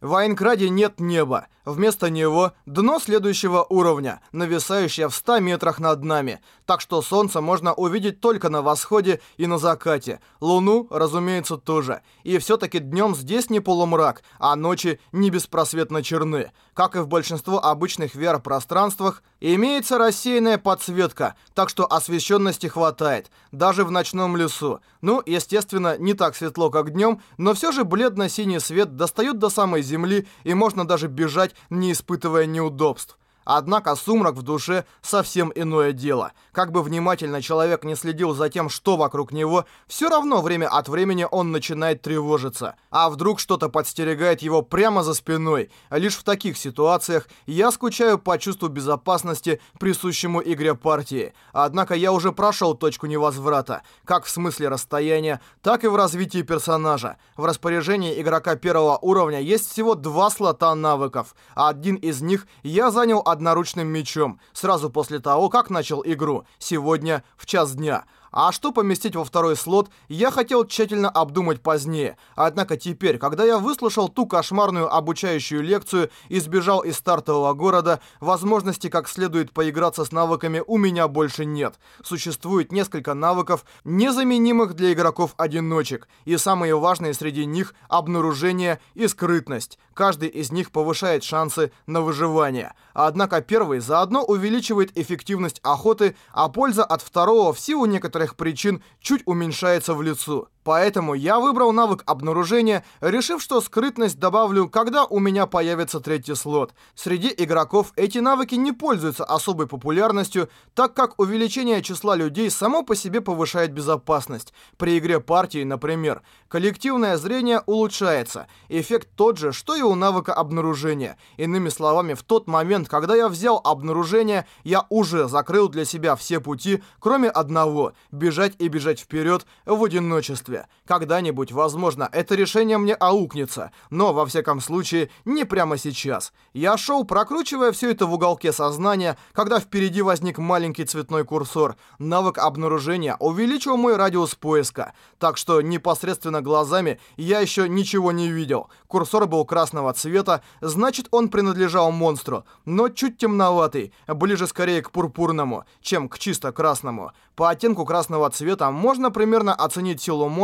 В Айнкраде нет неба. Вместо него дно следующего уровня, нависающее в 100 метрах над нами. Так что солнце можно увидеть только на восходе и на закате. Луну, разумеется, тоже. И все-таки днем здесь не полумрак, а ночи не беспросветно черны. Как и в большинство обычных VR-пространствах, имеется рассеянная подсветка, так что освещенности хватает, даже в ночном лесу. Ну, естественно, не так светло, как днем, но все же бледно-синий свет достает до самой земли, и можно даже бежать, не испытывая неудобств. Однако сумрак в душе совсем иное дело. Как бы внимательно человек не следил за тем, что вокруг него, все равно время от времени он начинает тревожиться. А вдруг что-то подстерегает его прямо за спиной. Лишь в таких ситуациях я скучаю по чувству безопасности, присущему игре партии. Однако я уже прошел точку невозврата, как в смысле расстояния, так и в развитии персонажа. В распоряжении игрока первого уровня есть всего два слота навыков. Один из них я занял одноручным мечом сразу после того, как начал игру, сегодня в час дня. А что поместить во второй слот, я хотел тщательно обдумать позднее. Однако теперь, когда я выслушал ту кошмарную обучающую лекцию и сбежал из стартового города, возможности как следует поиграться с навыками у меня больше нет. Существует несколько навыков, незаменимых для игроков-одиночек, и самые важные среди них — обнаружение и скрытность. Каждый из них повышает шансы на выживание. Однако первый заодно увеличивает эффективность охоты, а польза от второго в силу некоторых причин чуть уменьшается в лицу. Поэтому я выбрал навык обнаружения, решив, что скрытность добавлю, когда у меня появится третий слот. Среди игроков эти навыки не пользуются особой популярностью, так как увеличение числа людей само по себе повышает безопасность. При игре партии, например, коллективное зрение улучшается. Эффект тот же, что и у навыка обнаружения. Иными словами, в тот момент, когда я взял обнаружение, я уже закрыл для себя все пути, кроме одного – бежать и бежать вперед в одиночестве Когда-нибудь, возможно, это решение мне аукнется, но, во всяком случае, не прямо сейчас. Я шел, прокручивая все это в уголке сознания, когда впереди возник маленький цветной курсор. Навык обнаружения увеличил мой радиус поиска, так что непосредственно глазами я еще ничего не видел. Курсор был красного цвета, значит, он принадлежал монстру, но чуть темноватый, ближе скорее к пурпурному, чем к чисто красному. По оттенку красного цвета можно примерно оценить силу монстра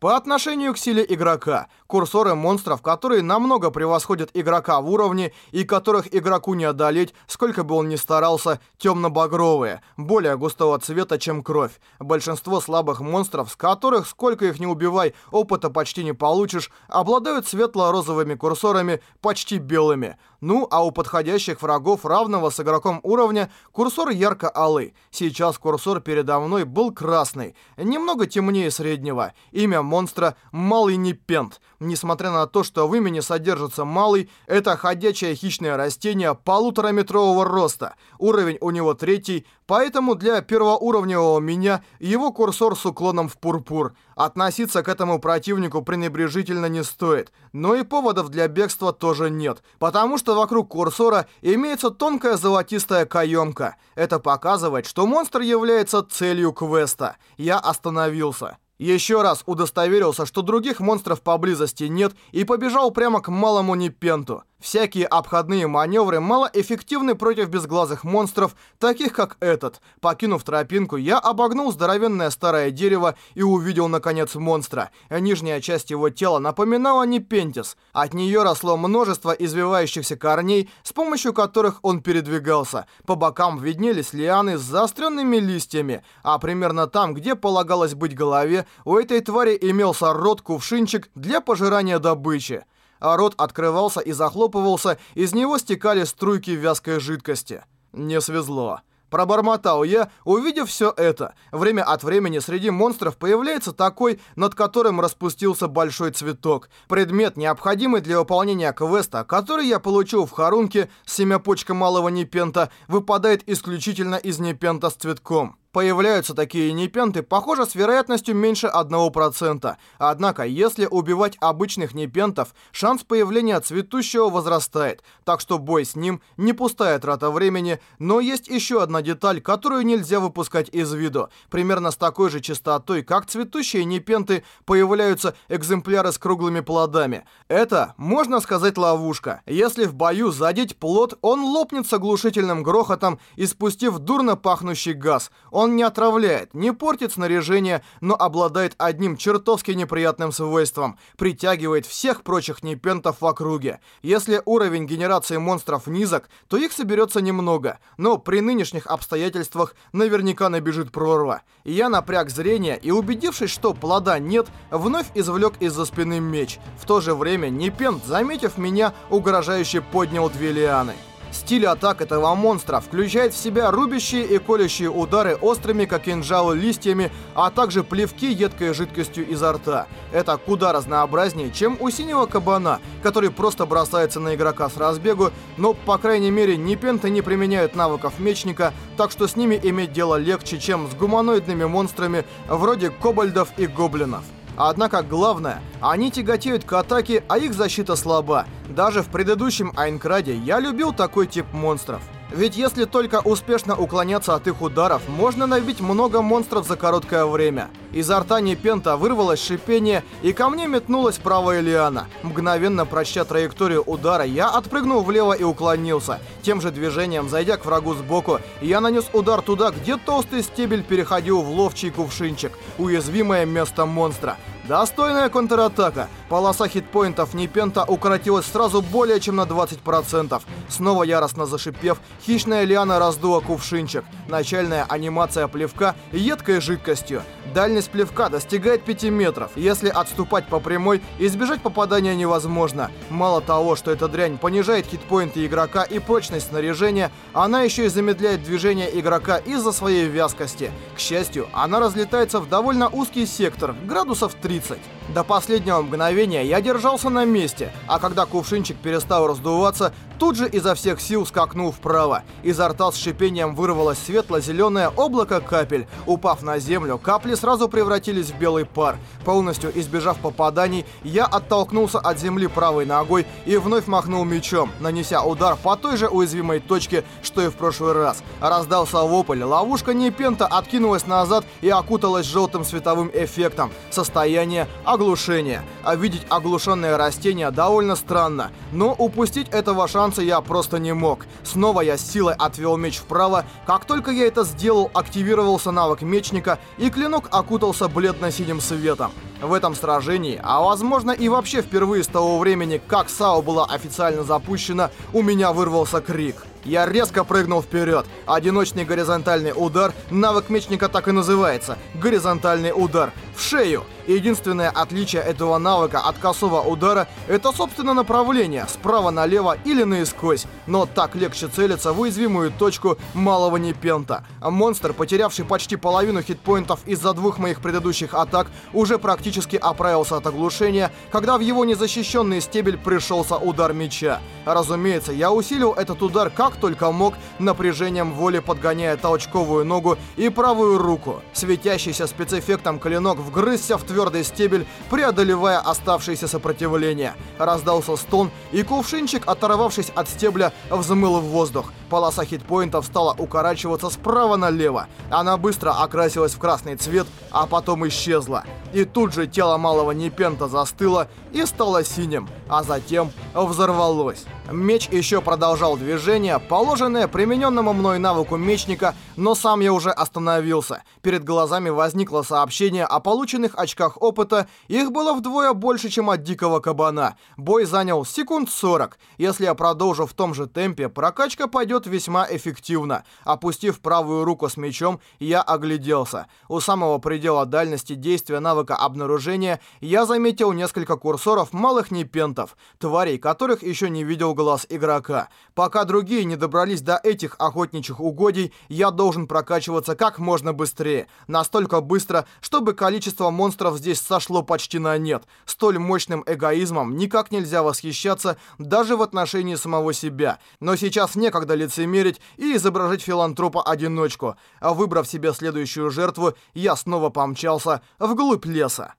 по отношению к силе игрока. Курсоры монстров, которые намного превосходят игрока в уровне и которых игроку не одолеть, сколько бы он ни старался, темно-багровые, более густого цвета, чем кровь. Большинство слабых монстров, с которых, сколько их не убивай, опыта почти не получишь, обладают светло-розовыми курсорами, почти белыми. Ну, а у подходящих врагов равного с игроком уровня курсор ярко-алый. Сейчас курсор передо мной был красный, немного темнее среднего. Имя монстра Малый Непент. Несмотря на то, что в имени содержится Малый, это ходячее хищное растение полутораметрового роста. Уровень у него третий, поэтому для первоуровневого меня его курсор с уклоном в пурпур. Относиться к этому противнику пренебрежительно не стоит, но и поводов для бегства тоже нет, потому что вокруг курсора имеется тонкая золотистая каемка. Это показывает, что монстр является целью квеста. Я остановился. Еще раз удостоверился, что других монстров поблизости нет, и побежал прямо к малому Непенту. Всякие обходные маневры малоэффективны против безглазых монстров, таких как этот. Покинув тропинку, я обогнул здоровенное старое дерево и увидел, наконец, монстра. Нижняя часть его тела напоминала Непентис. От нее росло множество извивающихся корней, с помощью которых он передвигался. По бокам виднелись лианы с заостренными листьями, а примерно там, где полагалось быть голове, у этой твари имелся рот-кувшинчик для пожирания добычи а рот открывался и захлопывался, из него стекали струйки вязкой жидкости. Не свезло. Пробормотал я, увидев все это. Время от времени среди монстров появляется такой, над которым распустился большой цветок. Предмет, необходимый для выполнения квеста, который я получил в Харунке, семя почка малого Непента, выпадает исключительно из Непента с цветком. Появляются такие непенты, похоже, с вероятностью меньше 1%. Однако, если убивать обычных непентов, шанс появления цветущего возрастает. Так что бой с ним не пустая трата времени, но есть еще одна деталь, которую нельзя выпускать из виду. Примерно с такой же частотой, как цветущие непенты, появляются экземпляры с круглыми плодами. Это, можно сказать, ловушка. Если в бою задеть плод, он лопнет с оглушительным грохотом, испустив дурно пахнущий газ. Он не отравляет, не портит снаряжение, но обладает одним чертовски неприятным свойством. Притягивает всех прочих непентов в округе. Если уровень генерации монстров низок, то их соберется немного. Но при нынешних обстоятельствах наверняка набежит прорва. Я напряг зрение и, убедившись, что плода нет, вновь извлек из-за спины меч. В то же время Непент, заметив меня, угрожающе поднял две лианы. Стиль атак этого монстра включает в себя рубящие и колющие удары острыми, как кинжалы, листьями, а также плевки едкой жидкостью изо рта. Это куда разнообразнее, чем у синего кабана, который просто бросается на игрока с разбегу, но, по крайней мере, Непенты не применяют навыков мечника, так что с ними иметь дело легче, чем с гуманоидными монстрами вроде кобальдов и гоблинов. Однако главное, они тяготеют к атаке, а их защита слаба. Даже в предыдущем Айнкраде я любил такой тип монстров. Ведь если только успешно уклоняться от их ударов, можно набить много монстров за короткое время. Изо рта Непента вырвалось шипение, и ко мне метнулась правая лиана. Мгновенно проща траекторию удара, я отпрыгнул влево и уклонился. Тем же движением, зайдя к врагу сбоку, я нанес удар туда, где толстый стебель переходил в ловчий кувшинчик, уязвимое место монстра. Достойная контратака. Полоса хитпоинтов Непента укоротилась сразу более чем на 20%. Снова яростно зашипев, хищная лиана раздула кувшинчик. Начальная анимация плевка едкой жидкостью. Дальность плевка достигает 5 метров. Если отступать по прямой, избежать попадания невозможно. Мало того, что эта дрянь понижает хитпоинты игрока и прочность снаряжения, она еще и замедляет движение игрока из-за своей вязкости. К счастью, она разлетается в довольно узкий сектор, градусов 30. 30. До последнего мгновения я держался на месте, а когда кувшинчик перестал раздуваться, тут же изо всех сил скакнул вправо. Изо рта с шипением вырвалось светло-зеленое облако капель. Упав на землю, капли сразу превратились в белый пар. Полностью избежав попаданий, я оттолкнулся от земли правой ногой и вновь махнул мечом, нанеся удар по той же уязвимой точке, что и в прошлый раз. Раздался вопль, ловушка Непента откинулась назад и окуталась желтым световым эффектом. Состояние оглушение. А видеть оглушенное растение довольно странно, но упустить этого шанса я просто не мог. Снова я силой отвел меч вправо. Как только я это сделал, активировался навык мечника, и клинок окутался бледно-синим светом. В этом сражении, а возможно и вообще впервые с того времени, как САО была официально запущена, у меня вырвался крик. Я резко прыгнул вперед. Одиночный горизонтальный удар, навык мечника так и называется. Горизонтальный удар. В шею. Единственное отличие этого навыка от косого удара — это, собственно, направление, справа налево или наискось. Но так легче целиться в уязвимую точку малого непента. Монстр, потерявший почти половину хитпоинтов из-за двух моих предыдущих атак, уже практически оправился от оглушения, когда в его незащищенный стебель пришелся удар меча. Разумеется, я усилил этот удар как только мог, напряжением воли подгоняя толчковую ногу и правую руку. Светящийся спецэффектом клинок вгрызся в твердый стебель, преодолевая оставшееся сопротивление. Раздался стон, и кувшинчик, оторвавшись от стебля, взмыл в воздух. Полоса хитпоинтов стала укорачиваться справа налево. Она быстро окрасилась в красный цвет, а потом исчезла. И тут же тело малого Непента застыло и стало синим, а затем взорвалось. Меч еще продолжал движение, положенное примененному мной навыку мечника, но сам я уже остановился. Перед глазами возникло сообщение о полученных очках опыта, их было вдвое больше, чем от дикого кабана. Бой занял секунд 40. Если я продолжу в том же темпе, прокачка пойдет весьма эффективно. Опустив правую руку с мечом, я огляделся. У самого предела дальности действия навыка обнаружения я заметил несколько курсов динозавров малых непентов, тварей, которых еще не видел глаз игрока. Пока другие не добрались до этих охотничьих угодий, я должен прокачиваться как можно быстрее. Настолько быстро, чтобы количество монстров здесь сошло почти на нет. Столь мощным эгоизмом никак нельзя восхищаться даже в отношении самого себя. Но сейчас некогда лицемерить и изображать филантропа-одиночку. А выбрав себе следующую жертву, я снова помчался вглубь леса.